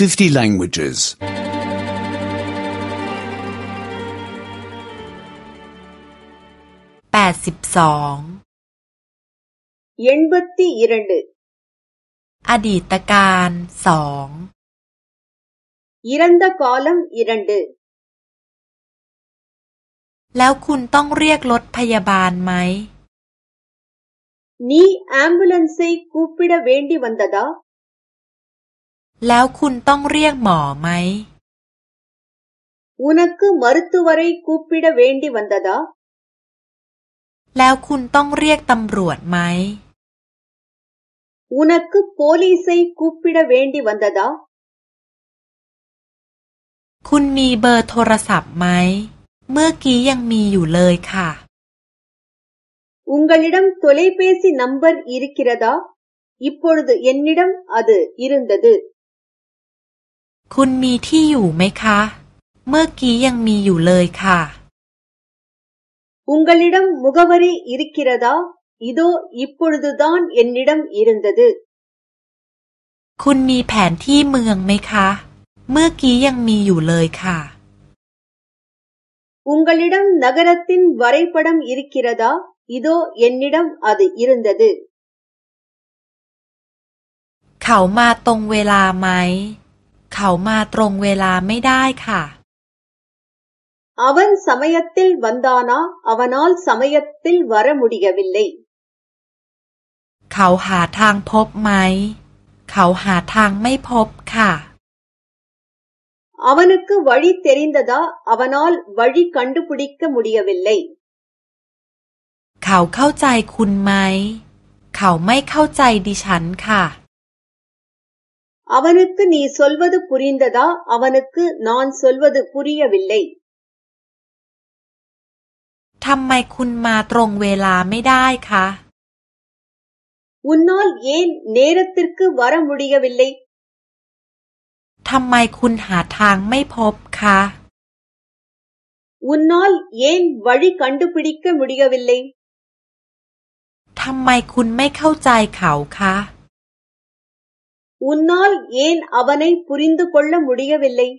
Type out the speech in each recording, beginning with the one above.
50 languages. 82 82อดีตการสองอิรันดกอลัมอิรันดแล้วคุณต้องเรียกรถพยาบาลไหมน நீ ஆம்புலன்ஸை கூப்பிட வேண்டி வ ந ்ดดาแล้วคุณต้องเรียกหมอไหม உனக்கு மருத்துவரை கூப்பிட வேண்டி வந்ததா แล้วคุณต้องเรียกตำรวจไหม உனக்கு போலீஸை கூப்பிட வேண்டி வந்ததா คุณมีเบอร์โทรศัพท์ไหมเมื่อกี้ยังมีอยู่เลยค่ะ உங்களிடம் தொலைபேசி நம்பர் இருக்கிறதா இப்பொழுது என்னிடம் அது இருந்தது คุณมีที่อยู่ไหมคะ เมื่อกี้ยังมีอยู่เลยค่ะุงกลิดมมุกวรีอิริกิรดาอิโดอิปปุรดดานเอ็นนิดมอิรันดดคุณมีแผนที่เมืองไหมคะ เมื่อกี้ยังมีอยู่เลยค่ะุงกลิดมนกรตินวารีปดมอิริกิรดาอิโดเอ็นนิดมอดอิรันดดเขามาตรงเวลาไหมเขามาตรงเวลาไม่ได้ค่ะ அவன் சமயத்தில் வந்தானா அவனால் சமயத்தில் வ มุดีกับิลเลยเขาหาทางพบไหม เขาหาทางไม่พบค่ะนก ன วารีเทรินดาดาอาวันอลวารีคันดูปุดิกกับมุดีกับิลเลยเขาเข้าใจคุณไหม เขาไม่เข้าใจดิฉันค่ะ அவனுக்கு நீ சொல்வது புரிந்ததா அவனுக்கு நான் சொல்வது புரியவில்லை ทำไมคุณมาตรงเวลาไม่ได้คะ உன்னால் ஏன் நேரத்திற்கு வர முடியவில்லை ทำไมคุณหาทางไม่พบคะ உன்னால் ஏன் வழி கண்டுபிடிக்க முடியவில்லை ทำไมคุณไม่เข้าใจเขาคะ உன்னால் ஏன் அவனை புரிந்து கொள்ள முடியவில்லை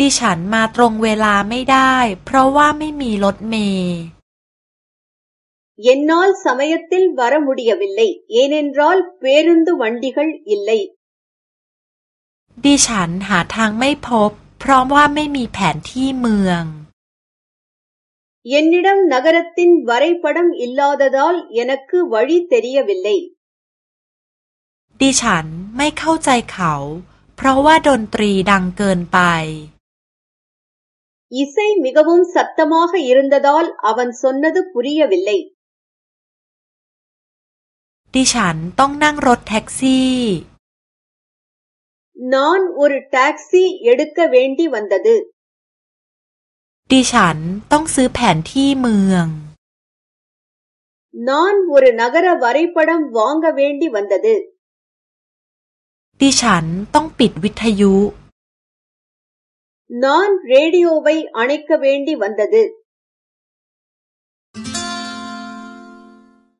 ดิฉันมาตรงเวลาไม่ได้เพราะว่าไม่มีรถเมล์ என்னால் சமயத்தில் வர முடியவில்லை ஏனென்றால் பேருந்து வண்டிகள் இல்லை ดิฉันหาทางไม่พบเพราะว่าไม่มีแผนที่เมือง என்னிடம் நகரத்தின் வரைபடம் இல்லாததால் எனக்கு வழி தெரியவில்லை ดิฉันไม่เข้าใจเขาเพราะว่าดนตรีดังเกินไป อิสัยมิกบุมสัตตมอฟอิรันดาดอลอวันสนนดุปุริยาวิลเลยดิฉันต้องนั่งรถแท็กซี่ นอนอุรแท็กซี่ยดกกะเวนดีวันดัดุดิฉันต้องซื้อแผนที่เมืองนอนอุรนักระวารีปดัมวองกะเวนดีวันดัดุดิฉันต้องปิดวิทยุ நான் ரேடியோவை அணைக்க வேண்டி வந்தது